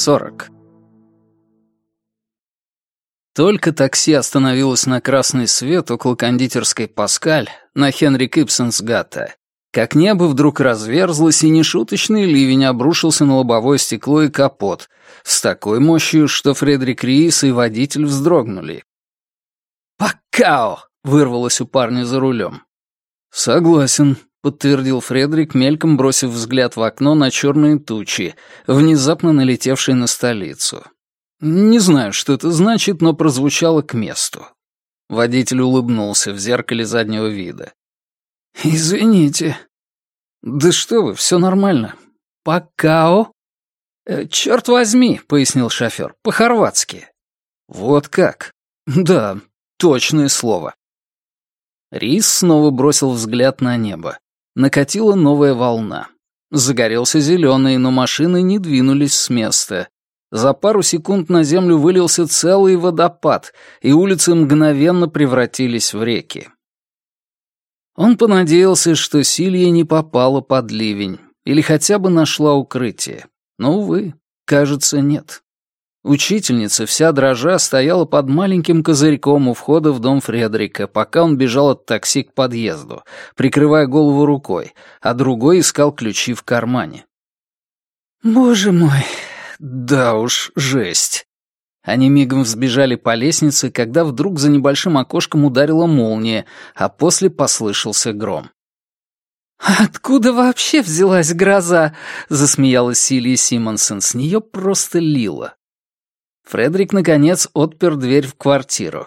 40. Только такси остановилось на красный свет около кондитерской «Паскаль» на Хенри Кипсонсгата, как небо вдруг разверзлось, и нешуточный ливень обрушился на лобовое стекло и капот с такой мощью, что Фредерик Риис и водитель вздрогнули. «Пакао!» — вырвалось у парня за рулем. «Согласен», — подтвердил Фредерик, мельком бросив взгляд в окно на черные тучи, внезапно налетевшие на столицу. Не знаю, что это значит, но прозвучало к месту. Водитель улыбнулся в зеркале заднего вида. «Извините». «Да что вы, все нормально». «Пакао?» «Э, «Черт возьми», — пояснил шофер, — «по-хорватски». «Вот как?» «Да, точное слово». Рис снова бросил взгляд на небо. Накатила новая волна. Загорелся зеленый, но машины не двинулись с места. За пару секунд на землю вылился целый водопад, и улицы мгновенно превратились в реки. Он понадеялся, что Силья не попала под ливень, или хотя бы нашла укрытие. Но, увы, кажется, нет. Учительница, вся дрожа, стояла под маленьким козырьком у входа в дом Фредерика, пока он бежал от такси к подъезду, прикрывая голову рукой, а другой искал ключи в кармане. «Боже мой, да уж, жесть!» Они мигом взбежали по лестнице, когда вдруг за небольшим окошком ударила молния, а после послышался гром. «Откуда вообще взялась гроза?» — засмеялась Силия Симонсон. С нее просто лило. Фредерик, наконец, отпер дверь в квартиру.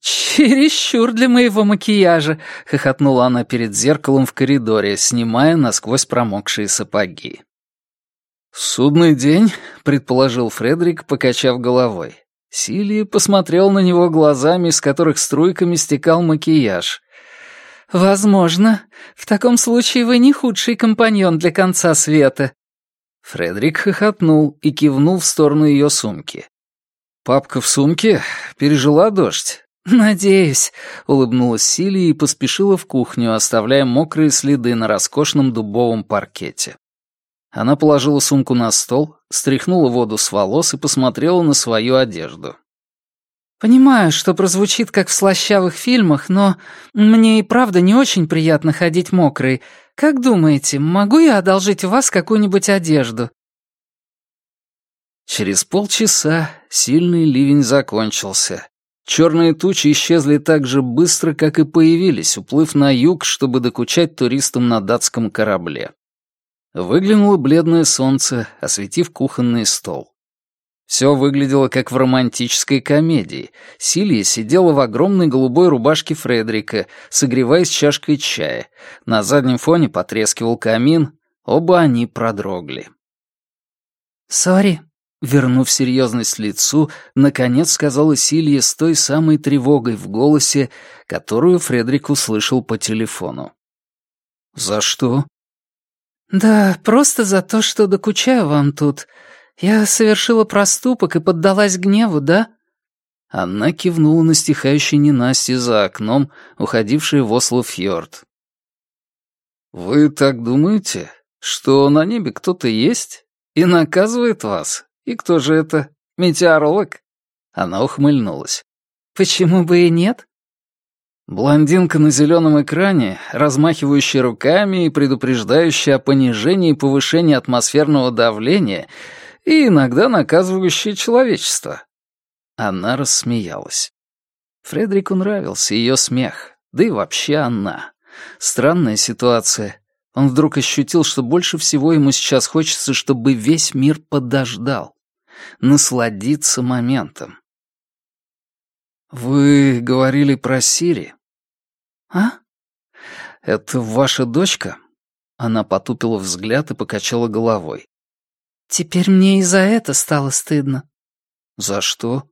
«Чересчур для моего макияжа», — хохотнула она перед зеркалом в коридоре, снимая насквозь промокшие сапоги. «Судный день», — предположил Фредерик, покачав головой. Силия посмотрел на него глазами, из которых струйками стекал макияж. «Возможно. В таком случае вы не худший компаньон для конца света. Фредерик хохотнул и кивнул в сторону ее сумки. «Папка в сумке? Пережила дождь?» «Надеюсь», — улыбнулась Силия и поспешила в кухню, оставляя мокрые следы на роскошном дубовом паркете. Она положила сумку на стол, стряхнула воду с волос и посмотрела на свою одежду. «Понимаю, что прозвучит как в слащавых фильмах, но мне и правда не очень приятно ходить мокрой, как думаете, могу я одолжить у вас какую-нибудь одежду?» Через полчаса сильный ливень закончился. Черные тучи исчезли так же быстро, как и появились, уплыв на юг, чтобы докучать туристам на датском корабле. Выглянуло бледное солнце, осветив кухонный стол. Все выглядело как в романтической комедии. Силья сидела в огромной голубой рубашке Фредерика, согреваясь чашкой чая. На заднем фоне потрескивал камин. Оба они продрогли. «Сори», — вернув серьезность лицу, наконец сказала Силья с той самой тревогой в голосе, которую Фредерик услышал по телефону. «За что?» «Да просто за то, что докучаю вам тут. «Я совершила проступок и поддалась гневу, да?» Она кивнула на стихающий ненастье за окном, уходивший в Осло-фьорд. «Вы так думаете, что на небе кто-то есть и наказывает вас? И кто же это? Метеоролог?» Она ухмыльнулась. «Почему бы и нет?» Блондинка на зеленом экране, размахивающая руками и предупреждающая о понижении и повышении атмосферного давления — и иногда наказывающее человечество». Она рассмеялась. Фредерику нравился ее смех, да и вообще она. Странная ситуация. Он вдруг ощутил, что больше всего ему сейчас хочется, чтобы весь мир подождал, насладиться моментом. «Вы говорили про Сири?» «А?» «Это ваша дочка?» Она потупила взгляд и покачала головой. Теперь мне и за это стало стыдно. За что?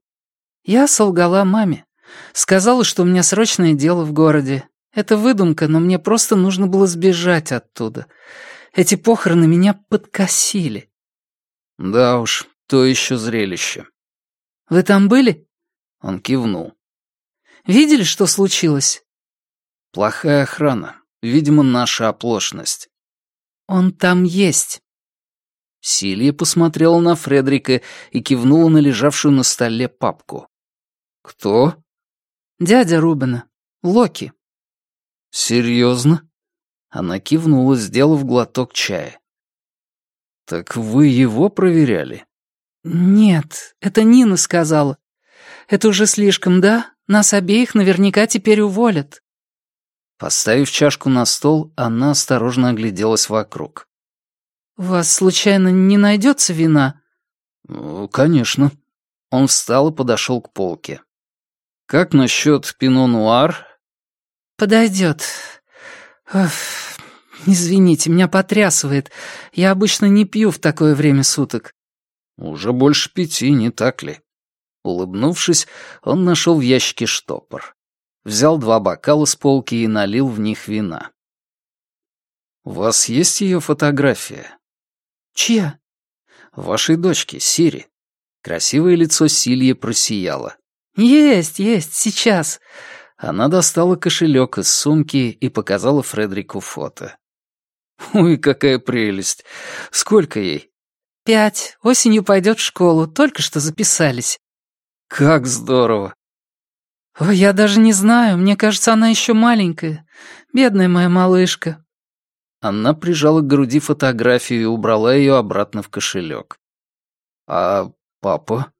Я солгала маме. Сказала, что у меня срочное дело в городе. Это выдумка, но мне просто нужно было сбежать оттуда. Эти похороны меня подкосили. Да уж, то еще зрелище. Вы там были? Он кивнул. Видели, что случилось? Плохая охрана. Видимо, наша оплошность. Он там есть. Силья посмотрела на Фредрика и кивнула на лежавшую на столе папку. «Кто?» «Дядя Рубена. Локи». «Серьезно?» Она кивнула, сделав глоток чая. «Так вы его проверяли?» «Нет, это Нина сказала. Это уже слишком, да? Нас обеих наверняка теперь уволят». Поставив чашку на стол, она осторожно огляделась вокруг. «У вас, случайно, не найдется вина?» «Конечно». Он встал и подошел к полке. «Как насчет пино-нуар?» «Подойдет. Извините, меня потрясывает. Я обычно не пью в такое время суток». «Уже больше пяти, не так ли?» Улыбнувшись, он нашел в ящике штопор. Взял два бокала с полки и налил в них вина. «У вас есть ее фотография?» «Чья?» «Вашей дочки, Сири». Красивое лицо Сильи просияло. «Есть, есть, сейчас». Она достала кошелек из сумки и показала Фредерику фото. «Ой, какая прелесть! Сколько ей?» «Пять. Осенью пойдет в школу. Только что записались». «Как здорово!» «Ой, я даже не знаю. Мне кажется, она еще маленькая. Бедная моя малышка». Она прижала к груди фотографию и убрала ее обратно в кошелек. «А папа?»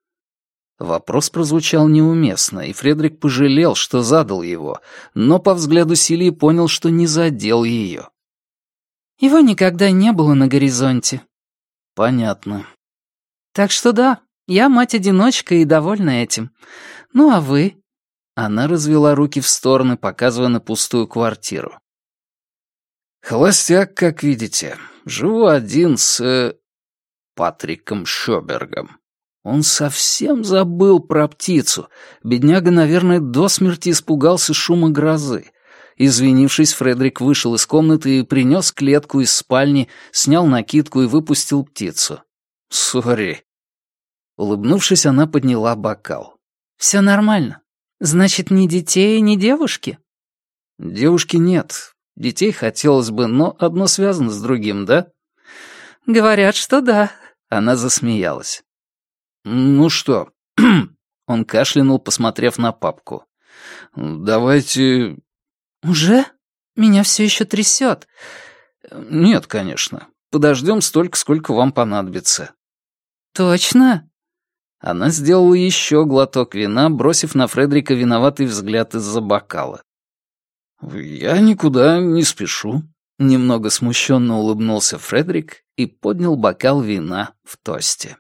Вопрос прозвучал неуместно, и Фредерик пожалел, что задал его, но по взгляду Силии понял, что не задел ее. Его никогда не было на горизонте. Понятно. Так что да, я мать-одиночка и довольна этим. Ну а вы? Она развела руки в стороны, показывая на пустую квартиру. Холостяк, как видите. Живу один с... Э, Патриком Шобергом. Он совсем забыл про птицу. Бедняга, наверное, до смерти испугался шума грозы. Извинившись, Фредерик вышел из комнаты и принес клетку из спальни, снял накидку и выпустил птицу. «Сори». Улыбнувшись, она подняла бокал. «Все нормально. Значит, ни детей, ни девушки?» «Девушки нет. Детей хотелось бы, но одно связано с другим, да?» «Говорят, что да». Она засмеялась. «Ну что?» Он кашлянул, посмотрев на папку. «Давайте «Уже? Меня все еще трясет». «Нет, конечно. Подождем столько, сколько вам понадобится». «Точно?» Она сделала еще глоток вина, бросив на Фредрика виноватый взгляд из-за бокала. «Я никуда не спешу», — немного смущенно улыбнулся Фредерик и поднял бокал вина в тосте.